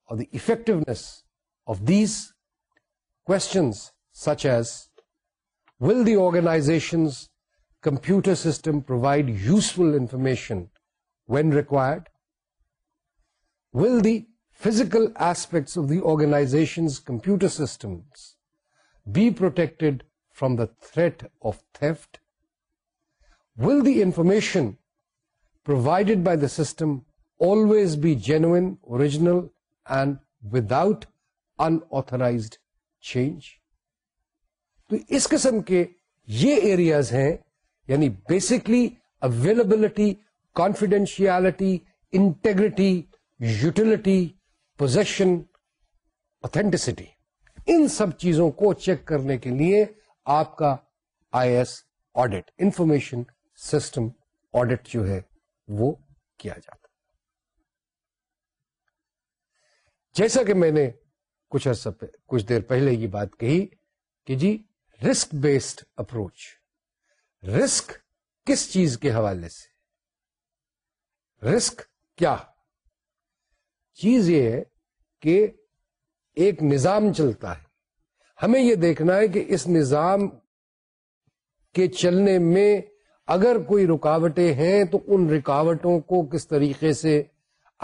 or the effectiveness of these questions, such as, will the organization's computer system provide useful information when required? Will the physical aspects of the organization's computer systems be protected from the threat of theft? Will the information provided by the system always be genuine original and without unauthorized change. Change تو اس قسم کے یہ areas ہیں یعنی basically availability confidentiality integrity utility position authenticity ان سب چیزوں کو چیک کرنے کے لیے آپ کا I S audit information system audit جو ہے وہ کیا جاتا جیسا کہ میں نے کچھ عرصہ پہ کچھ دیر پہلے یہ بات کہی کہ جی رسک بیسڈ اپروچ رسک کس چیز کے حوالے سے رسک کیا چیز یہ ہے کہ ایک نظام چلتا ہے ہمیں یہ دیکھنا ہے کہ اس نظام کے چلنے میں اگر کوئی رکاوٹیں ہیں تو ان رکاوٹوں کو کس طریقے سے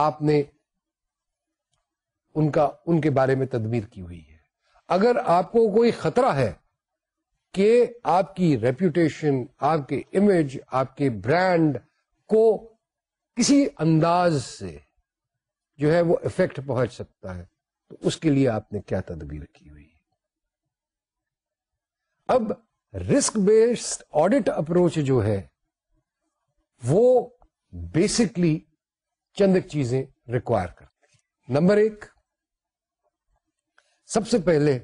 آپ نے ان کا ان کے بارے میں تدبیر کی ہوئی ہے اگر آپ کو کوئی خطرہ ہے کہ آپ کی ریپوٹیشن آپ کے امیج آپ کے برانڈ کو کسی انداز سے جو ہے وہ افیکٹ پہنچ سکتا ہے تو اس کے لیے آپ نے کیا تدبیر کی ہوئی اب رسک بیسڈ آڈیٹ اپروچ جو ہے وہ بیسکلی ایک چیزیں ریکوائر کرتی ہیں نمبر ایک سب سے پہلے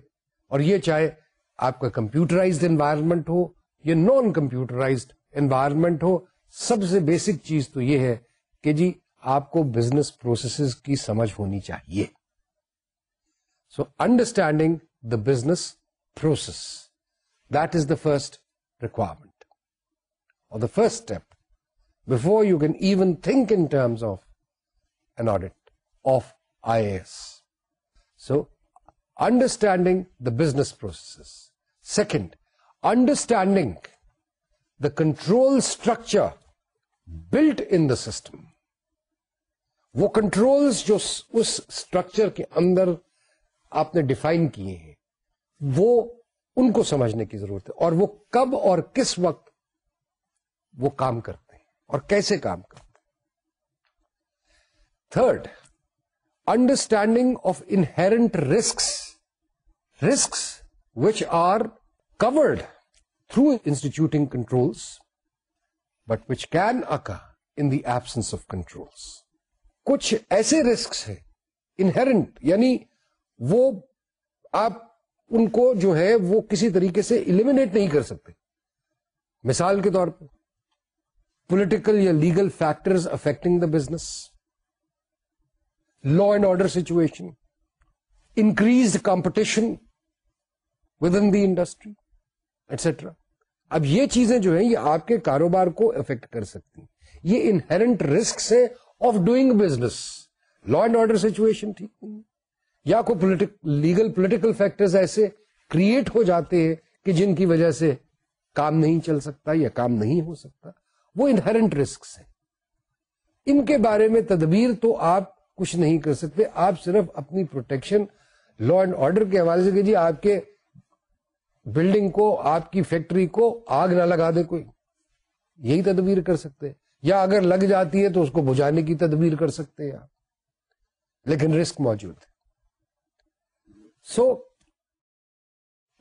اور یہ چاہے آپ کا کمپیوٹرائزڈ انوائرمنٹ ہو یا نان کمپیوٹرائزڈ انوائرمنٹ ہو سب سے بیسک چیز تو یہ ہے کہ جی آپ کو بزنس پروسیس کی سمجھ ہونی چاہیے so understanding the business process the first requirement اور the first step before you can even think in terms of an audit of I so understanding the business process second understanding the control structure built in system وہ controls جو اس structure کے اندر آپ نے define کیے ہیں وہ ان کو سمجھنے کی ضرورت ہے اور وہ کب اور کس وقت وہ کام کرتے ہیں اور کیسے کام کرتے ہیں third understanding of inherent risks risks which are covered through instituting controls but which can occur in the absence of controls کچھ ایسے رسکس ہیں انہرنٹ یعنی وہ آپ ان کو جو ہے وہ کسی طریقے سے المینیٹ نہیں کر سکتے مثال کے طور پہ پولیٹیکل یا legal factor affecting the business law and order situation increase competition with in the industry etcetera اب یہ چیزیں جو ہیں یہ آپ کے کاروبار کو افیکٹ کر سکتی ہیں یہ انہرنٹ رسک ہیں of doing business law and order situation ٹھیک نہیں یا کوئی پولیٹک لیگل پولیٹیکل فیکٹرز ایسے کریٹ ہو جاتے ہیں کہ جن کی وجہ سے کام نہیں چل سکتا یا کام نہیں ہو سکتا وہ انہرنٹ رسکس ہیں ان کے بارے میں تدبیر تو آپ کچھ نہیں کر سکتے آپ صرف اپنی پروٹیکشن لا اینڈ آرڈر کے حوالے سے کہ جی آپ کے بلڈنگ کو آپ کی فیکٹری کو آگ نہ لگا دے کوئی یہی تدبیر کر سکتے یا اگر لگ جاتی ہے تو اس کو بجھانے کی تدبیر کر سکتے ہیں آپ لیکن رسک موجود ہے سو so,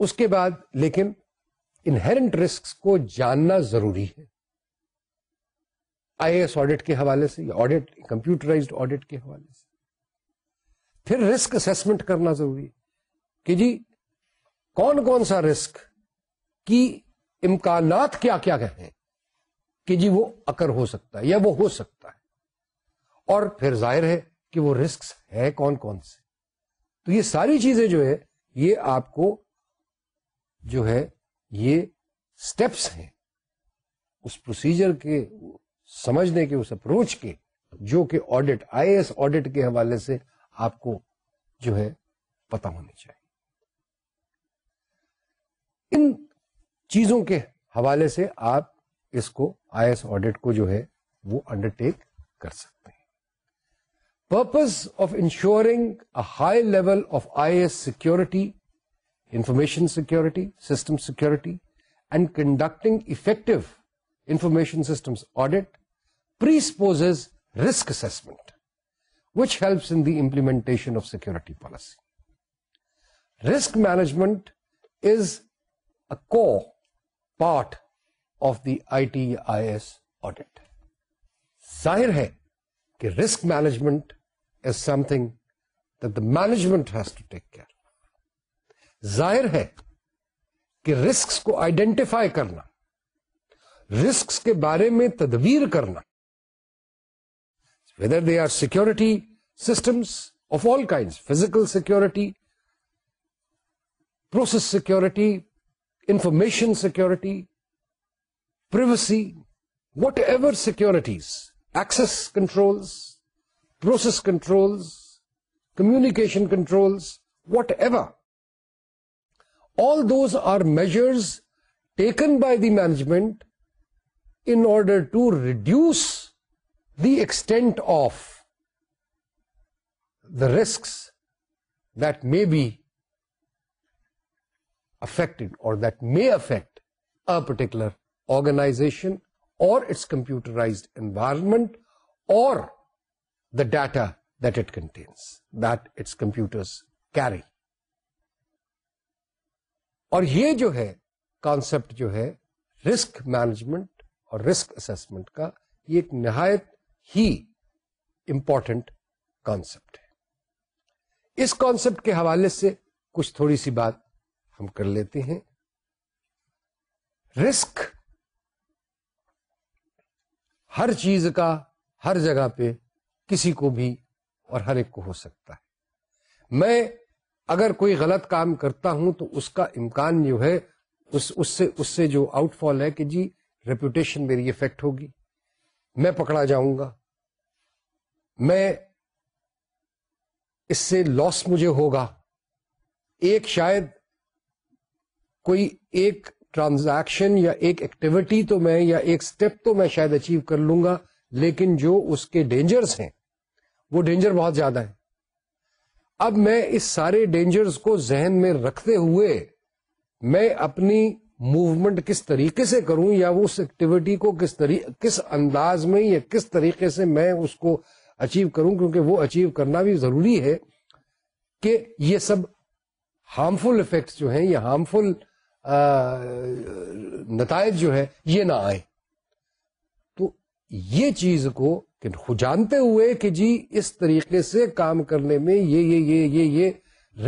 اس کے بعد لیکن انہرنٹ رسک کو جاننا ضروری ہے آئی ایس آڈٹ کے حوالے سے یا آڈٹ کمپیوٹرائزڈ آڈٹ کے حوالے سے پھر رسک اسسمنٹ کرنا ضروری ہے کہ جی کون کون سا رسک کی امکانات کیا کیا ہیں کہ جی وہ اکر ہو سکتا ہے یا وہ ہو سکتا ہے اور پھر ظاہر ہے کہ وہ رسک ہے کون کون سے تو یہ ساری چیزیں جو ہے یہ آپ کو جو ہے یہ اسٹیپس ہیں اس پروسیجر کے سمجھنے کے اس اپروچ کے جو کہ آڈٹ آئی ایس آڈٹ کے حوالے سے آپ کو جو ہے پتا ہونی چاہیے ان چیزوں کے حوالے سے آپ اس کو آئی ایس آڈٹ کو جو ہے وہ انڈر ٹیک کر سکتے ہیں purpose of ensuring a high level of IS security information security system security and conducting effective information system audit presuppose risk assessment which helps in the implementation of security policy risk management is a core part of the I T I S audit ظاہر ہے کہ risk management is something the management has to take care ظاہر ہے کہ risks کو identify کرنا risks کے بارے میں تدبیر کرنا whether they are security systems of all kind physical security process security information security privacy whatever securities access controls process controls, communication controls, whatever. All those are measures taken by the management in order to reduce the extent of the risks that may be affected or that may affect a particular organization or its computerized environment or the data that it contains, that its computers carry. اور یہ جو ہے concept جو ہے risk management اور risk assessment کا یہ ایک نہایت ہی امپورٹنٹ کانسیپٹ ہے اس کانسپٹ کے حوالے سے کچھ تھوڑی سی بات ہم کر لیتے ہیں رسک ہر چیز کا ہر جگہ پہ کسی کو بھی اور ہر ایک کو ہو سکتا ہے میں اگر کوئی غلط کام کرتا ہوں تو اس کا امکان جو ہے اس اس سے اس سے جو آؤٹ فال ہے کہ جی ریپوٹیشن میری افیکٹ ہوگی میں پکڑا جاؤں گا میں اس سے لاس مجھے ہوگا ایک شاید کوئی ایک ٹرانزیکشن یا ایک ایکٹیویٹی تو میں یا ایک سٹیپ تو میں شاید اچیو کر لوں گا لیکن جو اس کے ڈینجرز ہیں وہ ڈینجر بہت زیادہ ہے اب میں اس سارے ڈینجرز کو ذہن میں رکھتے ہوئے میں اپنی موومنٹ کس طریقے سے کروں یا اس ایکٹیویٹی کو کس طریقے کس انداز میں یا کس طریقے سے میں اس کو اچیو کروں کیونکہ وہ اچیو کرنا بھی ضروری ہے کہ یہ سب ہارمفل افیکٹس جو ہیں یا ہارمفل نتائج جو ہے یہ نہ آئیں یہ چیز کو کہ جانتے ہوئے کہ جی اس طریقے سے کام کرنے میں یہ یہ یہ یہ یہ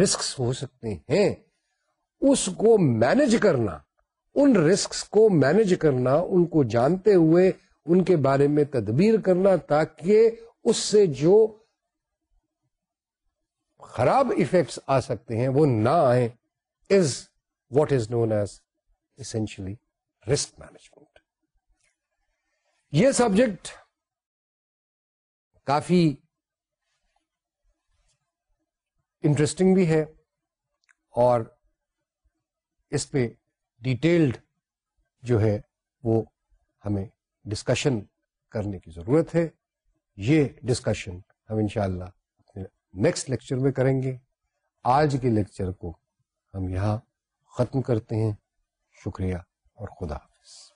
رسکس ہو سکتے ہیں اس کو مینج کرنا ان رسکس کو مینج کرنا ان کو جانتے ہوئے ان کے بارے میں تدبیر کرنا تاکہ اس سے جو خراب افیکٹس آ سکتے ہیں وہ نہ آئیں is what is known as essentially risk management یہ سبجیکٹ کافی انٹرسٹنگ بھی ہے اور اس پہ ڈیٹیلڈ جو ہے وہ ہمیں ڈسکشن کرنے کی ضرورت ہے یہ ڈسکشن ہم انشاءاللہ اپنے نیکسٹ لیکچر میں کریں گے آج کے لیکچر کو ہم یہاں ختم کرتے ہیں شکریہ اور خدا حافظ